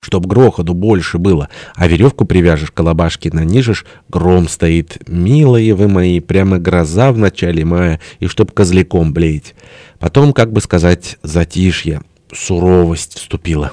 чтоб грохоту больше было, а веревку привяжешь, колобашки нанижешь, гром стоит. Милые вы мои, прямо гроза в начале мая, и чтоб козляком блеять. Потом, как бы сказать, затишье, суровость вступила».